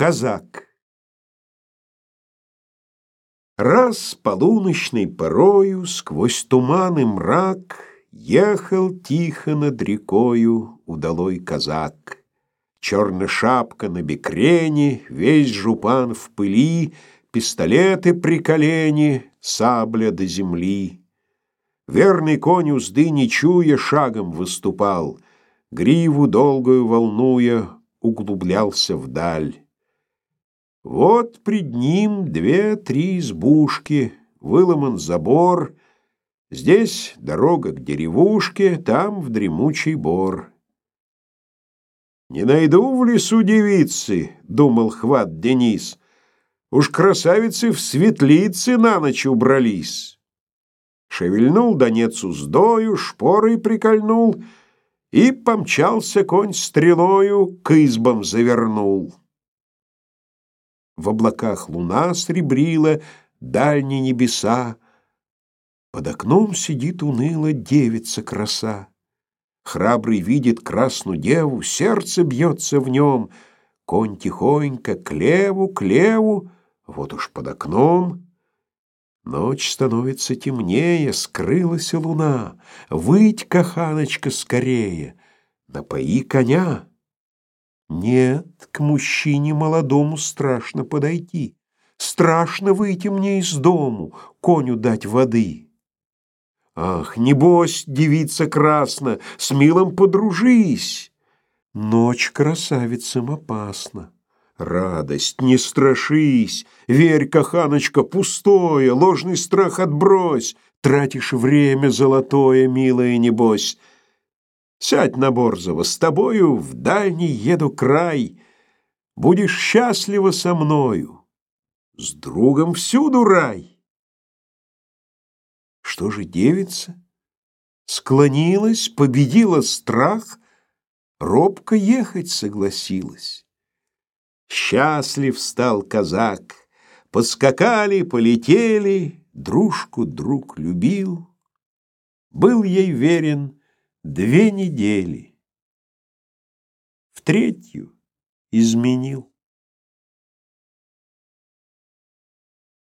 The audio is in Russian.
Казак Раз полуночной порою Сквозь туман и мрак Ехал тихо над рекою Удалой казак. Черная шапка на бекрени, Весь жупан в пыли, Пистолеты при колени, Сабля до земли. Верный конь узды не чуя, Шагом выступал, Гриву долгую волнуя, Углублялся вдаль. Вот пред ним две-три избушки, Выломан забор, Здесь дорога к деревушке, Там в дремучий бор. «Не найду в лесу девицы», — думал хват Денис. «Уж красавицы в светлице на ночь убрались». Шевельнул донец уздою, шпорой прикольнул, И помчался конь стрелою, к избам завернул. В облаках луна сребрила дальние небеса, Под окном сидит уныло девица краса. Храбрый видит красную деву, сердце бьется в нем. Конь тихонько к леву, к леву, вот уж под окном. Ночь становится темнее, скрылась луна. Выть, каханочка, скорее, напои коня. Нет, к мужчине молодому страшно подойти. Страшно выйти мне из дому, коню дать воды. Ах, небось, девица красна, с милым подружись. Ночь красавицам опасна. Радость, не страшись, верь, каханочка, пустое, ложный страх отбрось, тратишь время золотое, милая, небось. Сядь на Борзова, с тобою в дальний еду край, будешь счастлива со мною, с другом всюду рай. Что же девица? Склонилась, победила страх, робко ехать согласилась. Счастлив стал казак, подскакали, полетели, дружку друг любил, был ей верен две недели. В третью изменил.